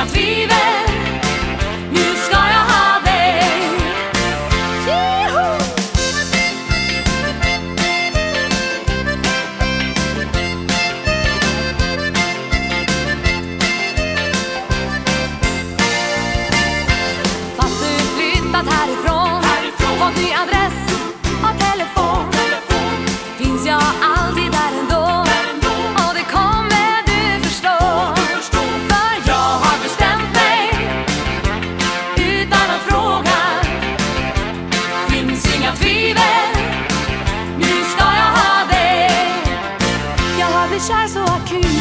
minha vida. Jag har blivit kär